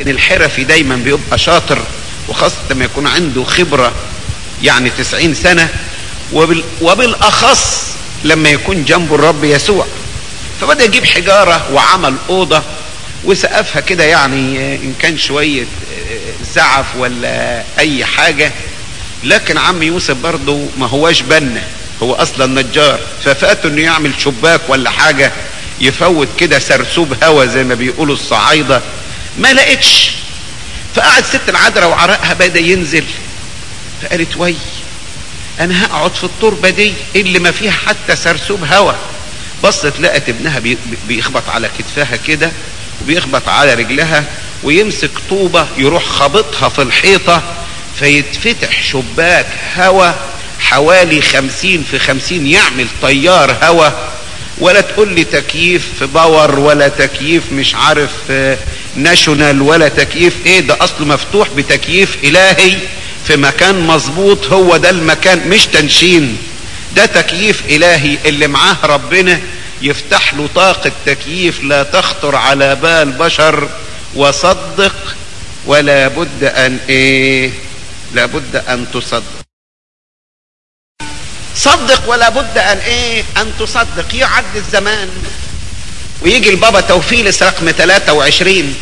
لكن الحرفي دايما بيبقى شاطر وخاصة لما يكون عنده خبرة يعني تسعين سنة وبال وبالأخص لما يكون جنبه الرب يسوع. فبدأ يجيب حجارة وعمل أوضة وسقفها كده يعني إن كان شوية زعف ولا أي حاجة. لكن عم يوسف برضه ما هواش بنا هو أصلا نجار. ففأته إنه يعمل شباك ولا حاجة يفوت كده سرسوب هوا زي ما بيقولوا الصعايدة. ما لقيتش. فقعد ست العذراء وعرقها بدأ ينزل. فقالت وي أنا هقعد في التربه دي اللي ما فيها حتى سرسوب هوا. بصت لقت ابنها بيخبط على كتفها كده وبيخبط على رجلها ويمسك طوبة يروح خابطها في الحيطة فيتفتح شباك هوا حوالي خمسين في خمسين يعمل طيار هوا. ولا تقول لي تكييف في Power ولا تكييف مش عارف National ولا تكييف إيه ده اصله مفتوح بتكييف إلهي في مكان مظبوط هو ده المكان مش تنشين. ده تكييف إلهي اللي معاه ربنا يفتح له طاقة تكييف لا تخطر على بال بشر وصدق ولا بد أن إيه؟ لابد أن تصدق. صدق ولا بد أن إيه؟ أن تصدق. يعد الزمان. ويجي البابا توفيلس رقم 23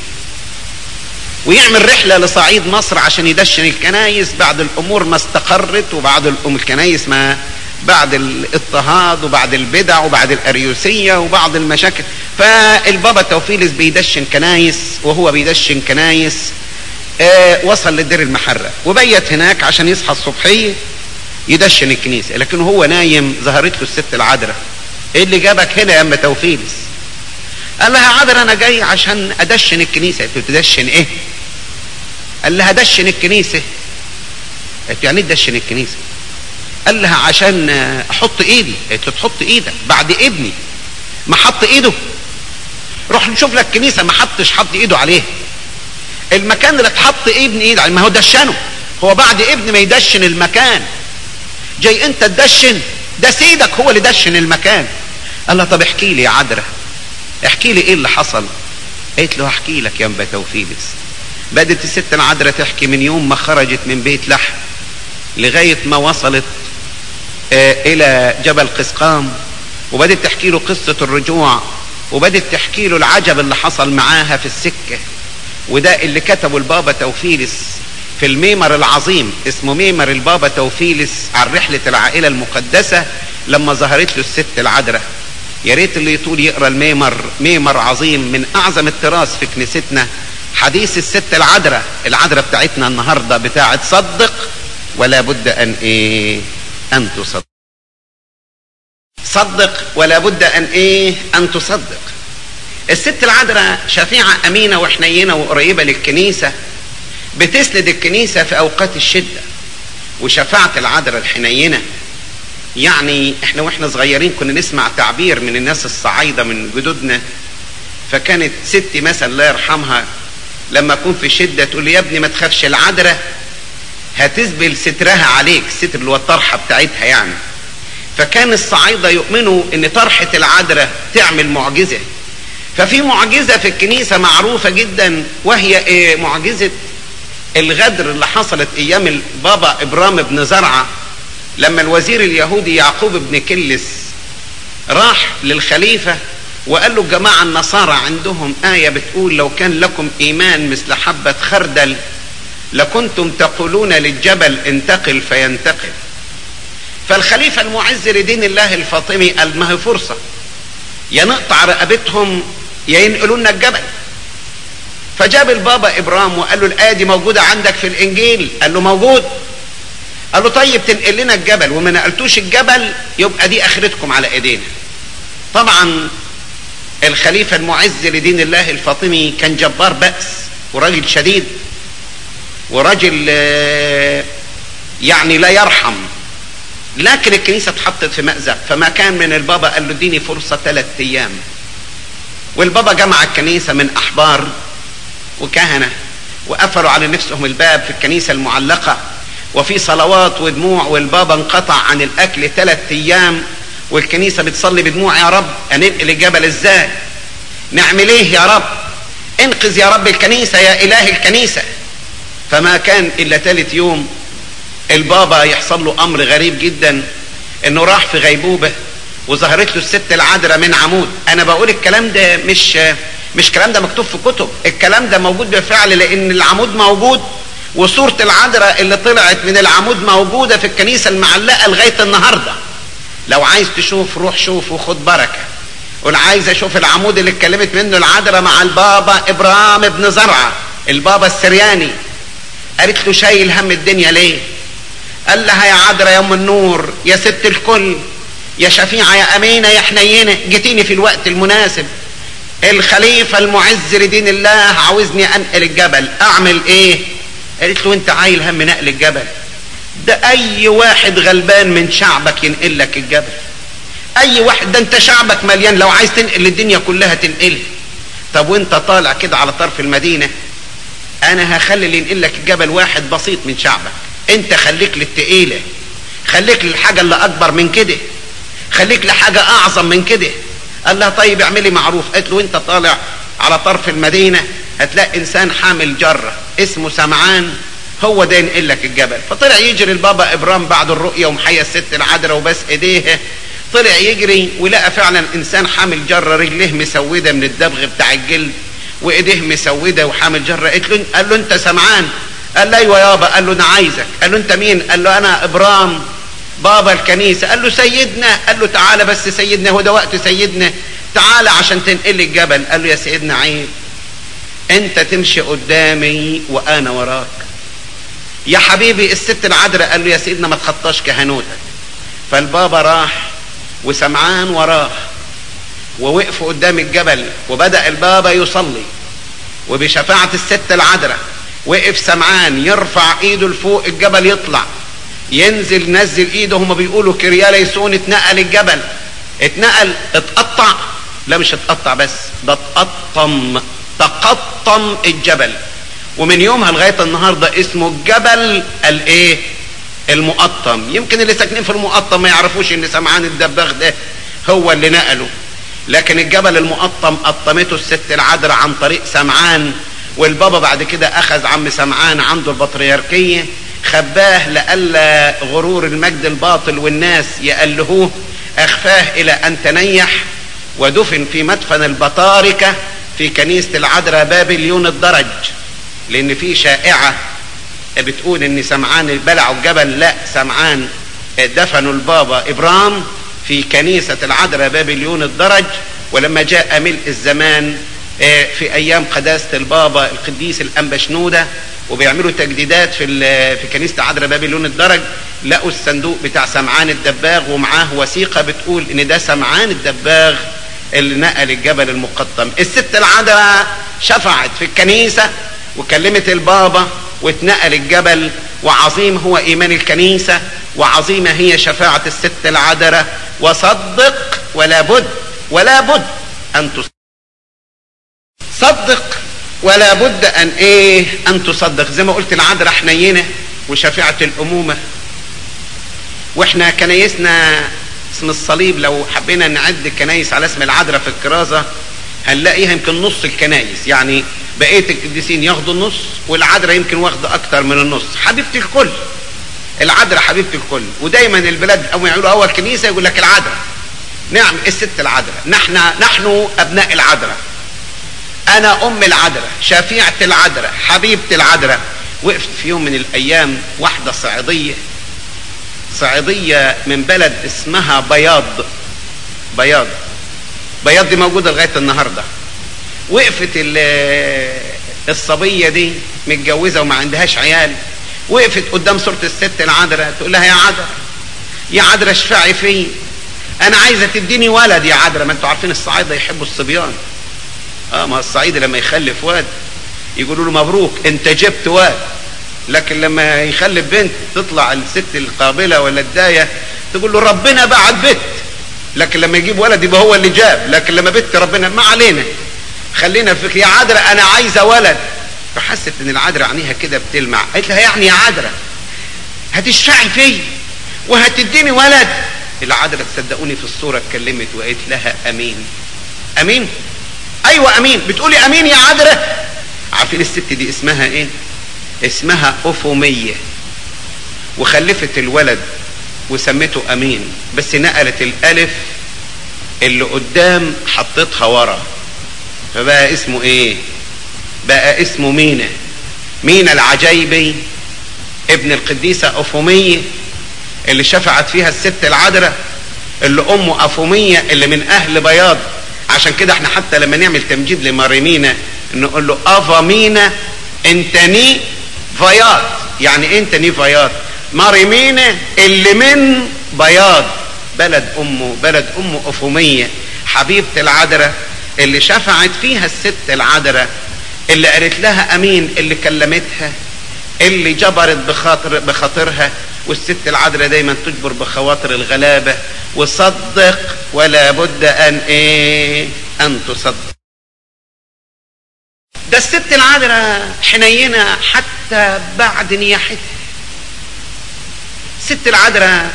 ويعمل رحلة لصعيد مصر عشان يدشن الكنايس بعد الأمور ما استقرت وبعد الكنايس ما بعد الاضطهاد وبعد البدع وبعد الأريوسية وبعد المشاكل. فالبابا توفيلس بيدشن كنايس وهو بيدشن كنايس آه وصل للدير المحرق. وبيت هناك عشان يصحى الصبحيه يدشن الكنيسة. لكن هو نايم ظهرت له الست العذراء. إيه اللي جابك هنا يا اما توفيلس قال لها عذراء أنا جاي عشان أدشن الكنيسة. قلت له تدشن إيه؟ قال لها دشن الكنيسة. قلت يعني إيه تدشن الكنيسة؟ قال لها عشان أحط إيدي. قلت له تحط إيدك بعد ابني. ما حط إيده. روح نشوف لك كنيسة ما حطش حط إيده عليها المكان اللي اتحط ابن إيده ما هو دشنه. هو بعد ابن ما يدشن المكان. جاي أنت تدشن ده سيدك هو اللي دشن المكان. قال لها طب احكي لي يا عذراء احكي لي إيه اللي حصل. قالت له احكي لك يا أنبا توفيلس. بدت الست العذراء تحكي من يوم ما خرجت من بيت لحم لغاية ما وصلت آه إلى جبل قسقام. وبدت تحكي له قصة الرجوع وبدت تحكي له العجب اللي حصل معاها في السكة. وده اللي كتبه البابا توفيلس في الميمر العظيم اسمه ميمر البابا توفيلس عن رحلة العائلة المقدسة لما ظهرت له الست العذراء يا ريت اللي يطول يقرا الميمر ميمر عظيم من أعظم التراث في كنيستنا حديث الست العذراء العذراء بتاعتنا النهارده بتاعت صدق ولا بد أن إيه أن تصدق. صدق ولا بد أن إيه أن تصدق. الست العذراء شفيعة أمينة وحنينة وقريبة للكنيسة بتسند الكنيسة في أوقات الشدة وشفاعة العذراء الحنينة يعني إحنا وإحنا صغيرين كنا نسمع تعبير من الناس الصعايدة من جدودنا فكانت ستي مثلا الله يرحمها لما اكون في شدة تقول لي يا ابني ما تخافش العذراء هتسبل سترها عليك الستر اللي هو الطرحة بتاعتها يعني. فكان الصعايدة يؤمنوا إن طرحة العذراء تعمل معجزة. ففي معجزة في الكنيسة معروفة جدا وهي إيه؟ معجزة الغدر اللي حصلت أيام البابا ابرام بن زرعة. لما الوزير اليهودي يعقوب بن كلس راح للخليفة وقال له الجماعة النصارى عندهم آية بتقول لو كان لكم إيمان مثل حبة خردل لكنتم تقولون للجبل انتقل فينتقل. فالخليفة المعز لدين الله الفاطمي قال ما هي فرصة. يا نقطع رقبتهم يا ينقلوا لنا الجبل. فجاب البابا إبرام وقال له الآية دي موجودة عندك في الإنجيل؟ قال له موجود. قال له طيب تنقل لنا الجبل وما نقلتوش الجبل يبقى دي آخرتكم على إيدينا. طبعا الخليفة المعز لدين الله الفاطمي كان جبار بأس وراجل شديد وراجل يعني لا يرحم. لكن الكنيسة اتحطت في مأزق فما كان من البابا قال له اديني فرصة ثلاث أيام. والبابا جمع الكنيسة من أحبار وكهنة وقفلوا على نفسهم الباب في الكنيسة المعلقة. وفي صلوات ودموع والبابا انقطع عن الأكل ثلاث أيام والكنيسة بتصلي بدموع يا رب. هننقل الجبل إزاي؟ نعمل إيه يا رب؟ ان انقذ يا رب الكنيسة يا إله الكنيسة. فما كان إلا ثالث يوم البابا يحصل له أمر غريب جدا إنه راح في غيبوبة وظهرت له الست العذراء من عمود. أنا بقول الكلام ده مش مش كلام ده مكتوب في كتب. الكلام ده موجود بالفعل لأن العمود موجود. وصورة العذراء اللي طلعت من العمود موجودة في الكنيسة المعلقة لغاية النهاردة. لو عايز تشوف روح شوف وخد بركة. قول عايز أشوف العمود اللي اتكلمت منه العذراء مع البابا ابرام ابن زرعة البابا السرياني. قالت له شايل هم الدنيا ليه؟ قال لها يا عذراء يا أم النور يا ست الكل يا شفيعة يا أمينة يا حنينة جيتيني في الوقت المناسب. الخليفة المعز لدين الله عاوزني أنقل الجبل أعمل إيه؟ قالت له انت عايل هم نقل الجبل. ده أي واحد غلبان من شعبك ينقل لك الجبل. أي واحد ده انت شعبك مليان لو عايز تنقل الدنيا كلها تنقلها طب وانت طالع كده على طرف المدينة أنا هخلي اللي ينقل لك الجبل واحد بسيط من شعبك. انت خليك للتقيلة. خليك للحاجة اللي أكبر من كده. خليك لحاجة أعظم من كده. قال لها طيب اعملي معروف. قالت له انت طالع على طرف المدينة هتلاقي إنسان حامل جرة. اسمه سمعان هو ده ينقل لك الجبل. فطلع يجري البابا إبرام بعد الرؤية ومحيا الست العذراء وبس ايديها طلع يجري ولقى فعلا إنسان حامل جرة رجليه مسودة من الدبغ بتاع الجلد وإيديه مسودة وحامل جرة قالت له قال له أنت سمعان؟ قال له أيوه يابا قال له أنا عايزك. قال له أنت مين؟ قال له أنا إبرام بابا الكنيسة. قال له سيدنا. قال له تعالى بس سيدنا هو ده وقت سيدنا. تعالى عشان تنقل الجبل. قال له يا سيدنا عيب. انت تمشي قدامي وأنا وراك. يا حبيبي الست العذراء قال له يا سيدنا ما تخطاش كهنوتك. فالبابا راح وسمعان وراه ووقفوا قدام الجبل وبدأ البابا يصلي. وبشفاعة الست العذراء وقف سمعان يرفع ايده لفوق الجبل يطلع. ينزل نزل ايده هما بيقولوا كريا ليسون اتنقل الجبل. اتنقل اتقطع. لا مش اتقطع بس ده اتقطم. تقطم الجبل. ومن يومها لغاية النهارده اسمه الجبل الإيه؟ المقطم. يمكن اللي ساكنين في المقطم ما يعرفوش إن سمعان الدباغ ده هو اللي نقله. لكن الجبل المقطم قطمته الست العذراء عن طريق سمعان والبابا بعد كده أخذ عم سمعان عنده البطريركية خباه لألا غرور المجد الباطل والناس يألهوه أخفاه إلى أن تنيح ودفن في مدفن البطاركة في كنيسة العذراء بابليون الدرج لأن في شائعة بتقول إن سمعان بلعوا الجبل لا سمعان دفنوا البابا إبرام في كنيسة العذراء بابليون الدرج. ولما جاء ملء الزمان في أيام قداسة البابا القديس الأنبا شنودة وبيعملوا تجديدات في في كنيسة عذراء بابليون الدرج لقوا الصندوق بتاع سمعان الدباغ ومعاه وثيقة بتقول إن ده سمعان الدباغ. اللي نقل الجبل المقطم. الست العذراء شفعت في الكنيسة وكلمت البابا واتنقل الجبل وعظيم هو إيمان الكنيسة وعظيمة هي شفاعة الست العذراء. وصدق ولا بد ولا بد أن تصدق. صدق ولا بد أن إيه أن تصدق. زي ما قلت العذراء حنينه وشفيعه الأمومة. وإحنا كنايسنا اسم الصليب لو حبينا نعد الكنايس على اسم العذراء في الكرازة هنلاقيها يمكن نص الكنايس. يعني بقية القديسين ياخدوا النص والعذراء يمكن واخده أكتر من النص. حبيبة الكل. العذراء حبيبة الكل. ودايما البلاد اول يقولوا أول كنيسة يقول لك العذراء نعم الست العذراء نحن نحن أبناء العذراء أنا أم العذراء شفيعة العذراء حبيبة العذراء وقفت في يوم من الأيام واحدة صعيدية صعيدية من بلد اسمها بياض. بياض. بياض دي موجودة لغاية النهاردة. وقفت الصبية دي متجوزة وما عندهاش عيال. وقفت قدام صورة الست العذراء تقول لها يا عذراء يا عذراء اشفعي فيه أنا عايزة تديني ولد يا عذراء ما أنتوا عارفين الصعايدة يحبوا الصبيان. آه ما الصعيدي لما يخلف واد يقولوا له مبروك انت جبت واد لكن لما يخلف بنت تطلع الست القابلة ولا الداية تقول له ربنا بعد بت. لكن لما يجيب ولد يبقى هو اللي جاب. لكن لما بت ربنا ما علينا. خلينا فيك يا عذراء أنا عايزة ولد. فحست إن العذراء عينيها كده بتلمع. قالت لها يعني يا عذراء هتشفعي فيا وهتديني ولد؟ العذراء تصدقوني في الصورة اتكلمت وقالت لها أمين. أمين؟ أيوه أمين. بتقولي أمين يا عذراء؟ عارفين الست دي اسمها إيه؟ اسمها أفومية وخلفت الولد وسمته أمين بس نقلت الألف اللي قدام حطيتها ورا. فبقى اسمه إيه؟ بقى اسمه مينا. مينا العجيبي ابن القديسة أفومية اللي شفعت فيها الست العذراء اللي أمه أفومية اللي من أهل بياض. عشان كده إحنا حتى لما نعمل تمجيد لماريمينا نقول له أفامينا انتني فياض يعني انتني فياض ماريمينا اللي من بياض. بلد أمه بلد أمه أفومية. حبيبة العذراء اللي شفعت فيها الست العذراء اللي قالت لها أمين اللي كلمتها اللي جبرت بخاطر بخاطرها والست العذراء دايما تجبر بخواطر الغلابة. وصدق ولا بد أن إيه؟ أن تصدق. ده الست العذراء حنينة حتى بعد نياحتها. الست العذراء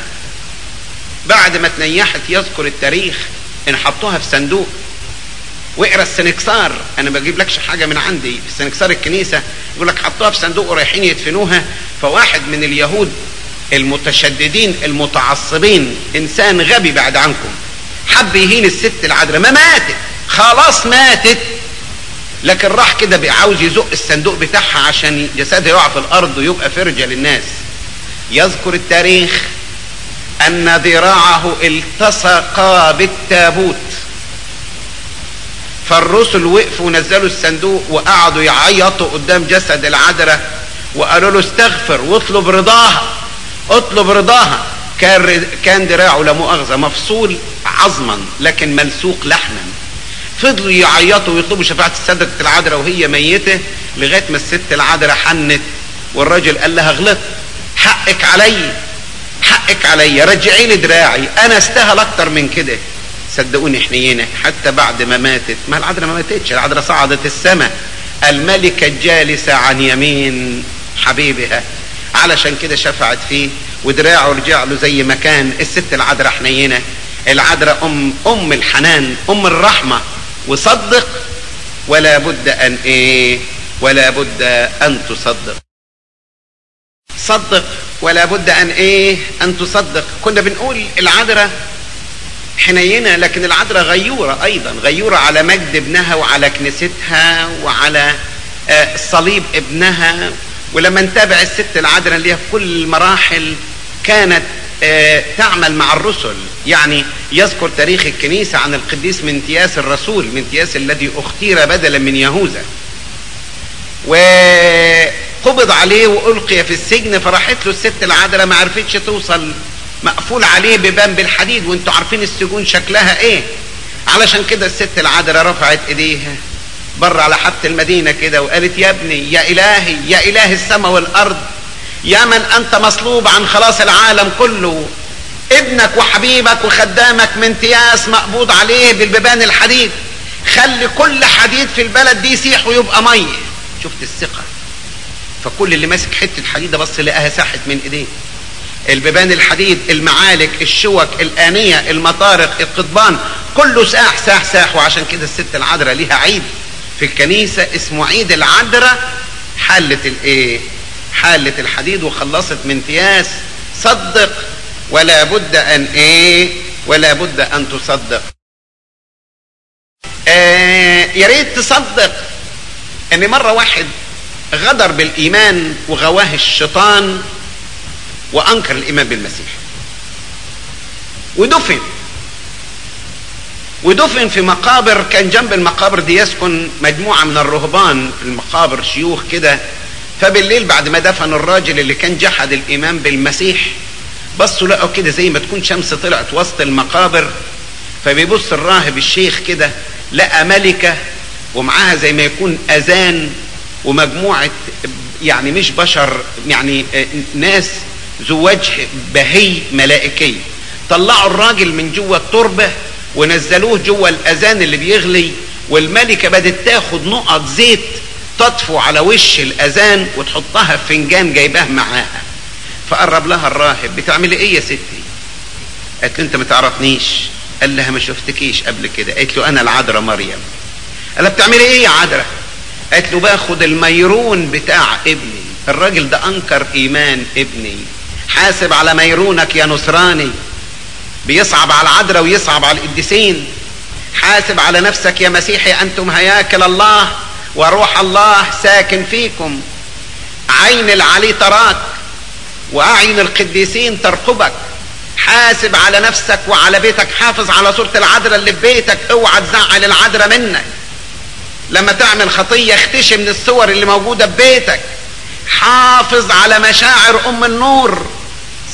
بعد ما تنيحت يذكر التاريخ ان حطوها في صندوق. واقرا السنكسار أنا ما لكش حاجة من عندي في سنكسار الكنيسة يقول لك حطوها في صندوق ورايحين يدفنوها. فواحد من اليهود المتشددين المتعصبين إنسان غبي بعد عنكم حب يهين الست العذراء. ما ماتت خلاص ماتت. لكن راح كده عاوز يزق الصندوق بتاعها عشان جسدها يقع في الأرض ويبقى فرجة للناس. يذكر التاريخ أن ذراعه التصقا بالتابوت. فالرسل وقفوا ونزلوا الصندوق وقعدوا يعيطوا قدام جسد العذراء وقالوا له استغفر واطلب رضاها اطلب رضاها. كان كان دراعه لا مؤاخذة مفصول عظما لكن ملسوق لحما. فضلوا يعيطوا ويطلبوا شفاعة السيده العذراء وهي ميتة لغاية ما الست العذراء حنت والراجل قال لها غلطت حقك علي حقك علي رجعي لي دراعي أنا استاهل أكتر من كده. صدقوني حنينه حتى بعد ما ماتت ما العذراء ما ماتتش العذراء صعدت السماء. الملكه الجالسه عن يمين حبيبها علشان كده شفعت فيه ودراعه رجع له زي ما كان. الست العذراء حنينه العذراء ام أم الحنان أم الرحمة. وصدق ولا بد أن إيه ولا بد أن تصدق. صدق ولا بد أن إيه أن تصدق. كنا بنقول العذراء حنينة لكن العذراء غيورة أيضا غيورة على مجد ابنها وعلى كنيستها وعلى آه صليب ابنها. ولما نتابع الست العذراء اللي هي في كل المراحل كانت آه تعمل مع الرسل. يعني يذكر تاريخ الكنيسة عن القديس منتياس الرسول منتياس الذي اختير بدلا من يهوذا. وقبض عليه وألقي في السجن فراحت له الست العذراء ما عرفتش توصل مقفول عليه ببان بالحديد وانتوا عارفين السجون شكلها إيه؟ علشان كده الست العذراء رفعت إيديها بره على حافة المدينة كده وقالت يا ابني يا إلهي يا إله السماء والأرض يا من أنت مصلوب عن خلاص العالم كله. ابنك وحبيبك وخدامك منتياس مقبوض عليه بالبيبان الحديد. خلي كل حديد في البلد دي يسيح ويبقى مية. شفت الثقة؟ فكل اللي ماسك حتة حديدة بص لقاها ساحت من إيديه. البيبان الحديد المعالك الشوك الآنية المطارق القضبان كله ساح ساح ساح. وعشان كده الست العذراء ليها عيد في الكنيسة اسمه عيد العذراء. حلت الإيه؟ حلت الحديد وخلصت من امتياز صدق ولا بد أن إيه؟ ولا بد أن تصدق. آه يا ريت تصدق إن مرة واحد غدر بالإيمان وغواه الشيطان وأنكر الإيمان بالمسيح. ودفن. ودفن في مقابر كان جنب المقابر دي يسكن مجموعة من الرهبان في المقابر شيوخ كده. فبالليل بعد ما دفن الراجل اللي كان جحد الإيمان بالمسيح بصوا لقوا كده زي ما تكون شمس طلعت وسط المقابر فبيبص الراهب الشيخ كده لقى ملكة ومعاها زي ما يكون أذان ومجموعة يعني مش بشر يعني ناس ذو وجه بهي ملائكي طلعوا الراجل من جوه التربة ونزلوه جوه الأذان اللي بيغلي والملكة بدت تاخد نقط زيت تطفو على وش الأذان وتحطها في فنجان جايباه معاها. فقرب لها الراهب بتعملي إيه يا ستي؟ قالت له انت ما تعرفنيش. قال لها ما شفتكيش قبل كده. قالت له أنا العذراء مريم. قال بتعملي إيه يا عذراء؟ قالت له باخد الميرون بتاع ابني. الراجل ده أنكر إيمان ابني. حاسب على ميرونك يا نصراني. بيصعب على العذراء ويصعب على القديسين. حاسب على نفسك يا مسيحي أنتم هياكل الله وروح الله ساكن فيكم. عين العلي تراك. وأعين القديسين ترقبك حاسب على نفسك وعلى بيتك. حافظ على صورة العذراء اللي في بيتك. اوعى تزعل العذراء منك. لما تعمل خطية اختشي من الصور اللي موجودة في بيتك. حافظ على مشاعر أم النور.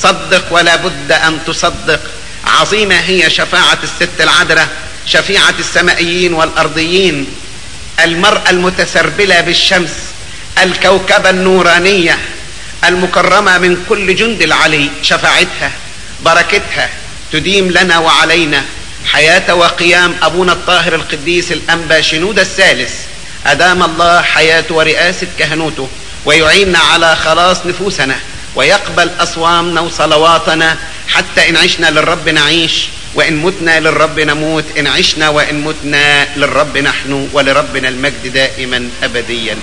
صدق ولا بد أن تصدق. عظيمة هي شفاعة الست العذراء شفيعة السمائيين والأرضيين. المرأة المتسربلة بالشمس الكوكبة النورانية. المكرمة من كل جند العلي شفاعتها بركتها تديم لنا وعلينا حياة وقيام أبونا الطاهر القديس الأنبا شنود الثالث. أدام الله حياته ورئاسة كهنوته ويعيننا على خلاص نفوسنا ويقبل أصوامنا وصلواتنا حتى إن عشنا للرب نعيش وإن متنا للرب نموت إن عشنا وإن متنا للرب نحن ولربنا المجد دائما أبديا.